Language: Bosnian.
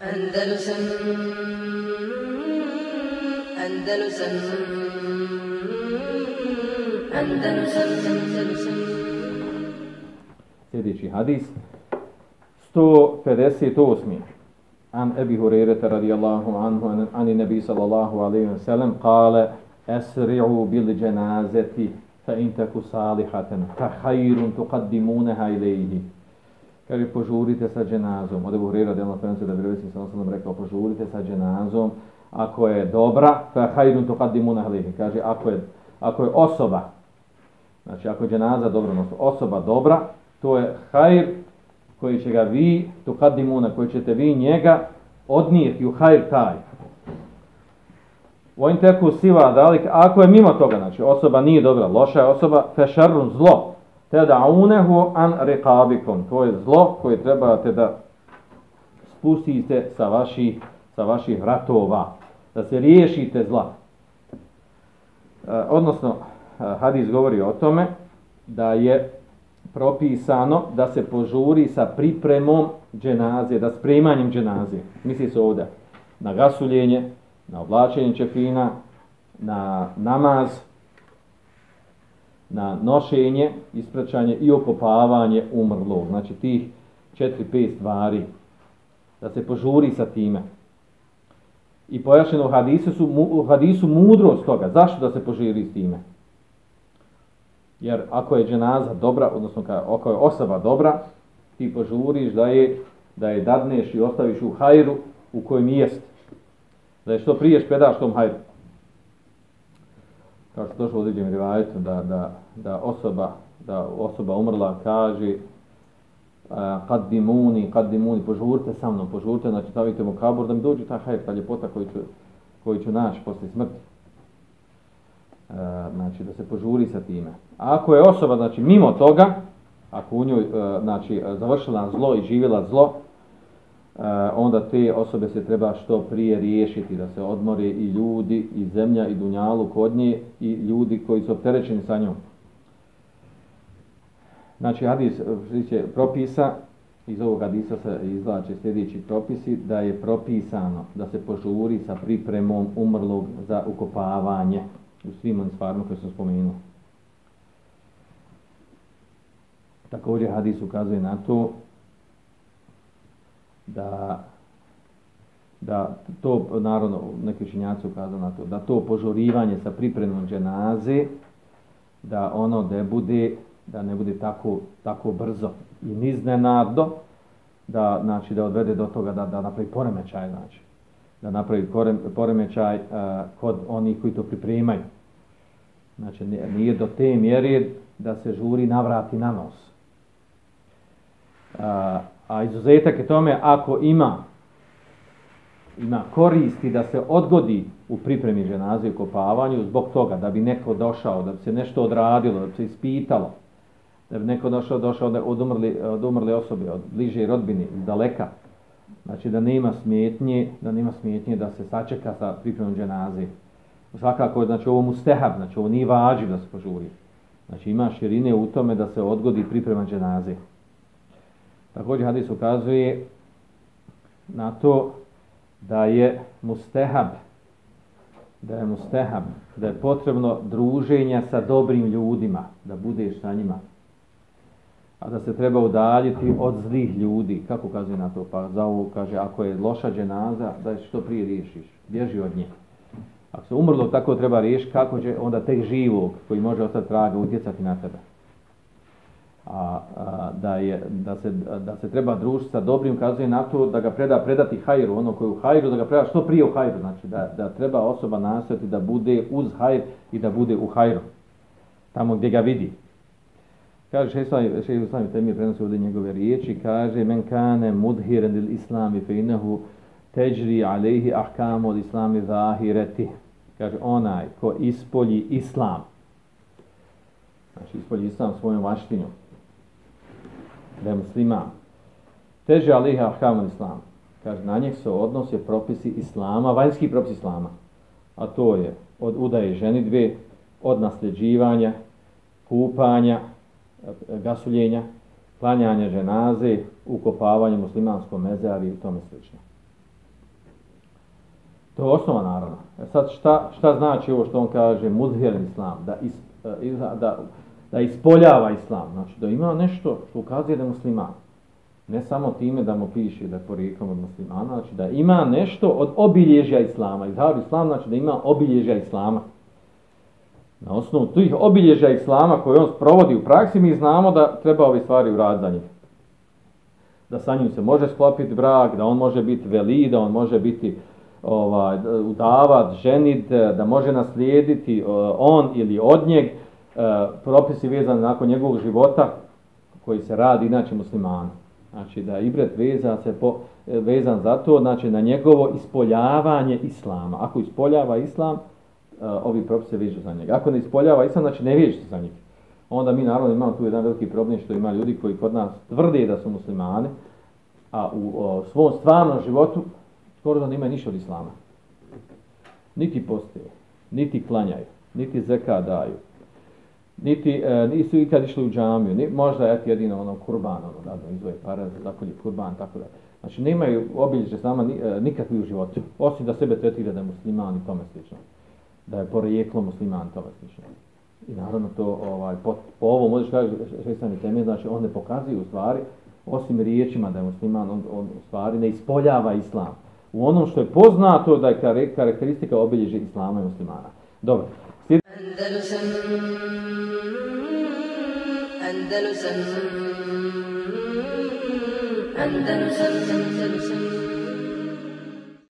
Andalusam Andalusam Andalusam Andalusam Sljedeći hadis 158. An Ebi Hurereta radijallahu anhu an, ani nebi sallallahu alaihi wa sallam kale Esri'u bil dženazeti fa intaku salihatan salihaten fa hajrun tuqaddimunaha ilaihi kaže požurite sa dženazom. Ode Buhrira delno prenosi da bi sa osnovnom rekao požurite sa dženazom ako je dobra, fa hajrun to kad dimuna hlihi. Kaže ako je, ako je osoba, znači ako je dženaza dobra, odnosno osoba dobra, to je hajr koji će ga vi, to kad dimuna, koji ćete vi njega odnijeti u hajr taj. Vojn teku siva dalik, ako je mimo toga, znači osoba nije dobra, loša je osoba, fešarun zlo, te da unehu an rekabikom. To je zlo koje trebate da spustite sa vaših, sa vaših vratova. Da se riješite zla. E, odnosno, e, hadis govori o tome da je propisano da se požuri sa pripremom dženaze, da spremanjem dženaze. Misli se ovdje na gasuljenje, na oblačenje čefina, na namaz, na nošenje, ispraćanje i okopavanje umrlog. Znači tih četiri, pet stvari. Da se požuri sa time. I pojašnjeno u hadisu, su, u hadisu mudrost toga. Zašto da se požiri s time? Jer ako je dženaza dobra, odnosno ako je osoba dobra, ti požuriš da je, da je dadneš i ostaviš u hajru u kojem jest. Da je što prije špedaš tom hajru kao što došlo određenim rivajetu, da, da, da osoba da osoba umrla kaže e, kad bi požurite požurte sa mnom, požurte, znači stavite mu kabur da mi dođe ta hajr, ta ljepota koju ću, koju ću naći posle smrti. E, znači da se požuri sa time. A ako je osoba, znači mimo toga, ako u njoj, e, znači završila zlo i živjela zlo, e, onda te osobe se treba što prije riješiti, da se odmore i ljudi, i zemlja, i dunjalu kod nje, i ljudi koji su opterećeni sa njom. Znači, hadis eh, sliče propisa, iz ovog hadisa se izlače sljedeći propisi, da je propisano da se požuri sa pripremom umrlog za ukopavanje u svim onim stvarima koje sam spomenuo. Također hadis ukazuje na to da da to narodno neki učinjaci ukazuju na to da to požurivanje sa pripremom dženaze da ono da bude da ne bude tako tako brzo i niznenadno da znači da odvede do toga da da napravi poremećaj znači. Da napravi poremećaj uh, kod onih koji to pripremaju. Znači nije do te mjere da se žuri navrati na nos. Uh, A izuzetak je tome ako ima ima koristi da se odgodi u pripremi ženaze i kopavanju zbog toga da bi neko došao, da bi se nešto odradilo, da bi se ispitalo, da bi neko došao, došao od, umrli, od umrli osobe, od bliže rodbine, iz daleka. Znači da nema smjetnje, da nema smjetnje da se sačeka sa pripremom dženaze. Svakako, znači ovo mu stehab, znači ovo nije važiv da se požuri. Znači ima širine u tome da se odgodi priprema dženaze. Također hadis ukazuje na to da je mustehab, da je mustehab, da je potrebno druženja sa dobrim ljudima, da budeš sa njima. A da se treba udaljiti od zlih ljudi. Kako kaže na to? Pa za ovo kaže, ako je loša dženaza, da je što prije riješiš. Bježi od nje. Ako se umrlo, tako treba riješiti, kako će onda tek živog, koji može ostati traga, utjecati na tebe a, a, da, je, da, se, da se treba družiti sa dobrim, kazuje na to da ga preda predati hajru, ono koji je u hajru, da ga preda što prije u hajru, znači da, da treba osoba nasjeti da bude uz hajr i da bude u hajru, tamo gdje ga vidi. Kaže šehr Islami Temir prenosi ovdje njegove riječi, kaže men kane mudhiren il islami fe inahu teđri alehi ahkamu od islami zahireti. Kaže onaj ko ispolji islam, znači ispolji islam svojom vaštinjom, da je musliman. Teže aliha ahkamu islam. Kaže, na njih se odnose propisi islama, vanjski propisi islama. A to je od udaje ženitbe, od nasljeđivanja, kupanja, gasuljenja, klanjanje ženaze, ukopavanje muslimanskog mezari i tome slično. To je osnova naravno. E sad šta, šta znači ovo što on kaže muzhir islam, da, is, e, da, da ispoljava islam, znači da ima nešto što ukazuje da je musliman. Ne samo time da mu piše da je porijekom od muslimana, znači da ima nešto od obilježja islama. Izhar islam znači da ima obilježja islama. Na osnovu tih obilježja islama koje on provodi u praksi, mi znamo da treba ove stvari uraditi za njih. Da sa njim se može sklopiti brak, da on može biti veli, da on može biti ovaj, udavat, ženit, da može naslijediti e, on ili od njeg e, propisi vezani nakon njegovog života koji se radi inače muslimanu. Znači da ibret vezan se po, e, vezan za to, znači na njegovo ispoljavanje islama. Ako ispoljava islam, ovi propise vežu za njega. Ako ne ispoljava islam, znači ne vežu za njega. Onda mi naravno imamo tu jedan veliki problem što ima ljudi koji kod nas tvrde da su muslimani, a u o, svom stvarnom životu skoro da nema ništa od islama. Niti postoje, niti klanjaju, niti zeka daju, niti e, nisu ikad išli u džamiju, ni, možda je jedino ono kurban, ono, da, izvoje para, tako je kurban, tako da. Znači, nemaju obilježe sama ni, e, nikakvi u životu, osim da sebe tretira da je musliman i tome slično da je porijeklo musliman to slično. I naravno to ovaj po, po ovom možeš kaži šestani temelj, znači on ne pokazuje u stvari osim riječima da je musliman, on, on u stvari ne ispoljava islam. U onom što je poznato da je karakteristika obilježi islama i muslimana. Dobro. Andalusam Andalusam Andalusam Andalusam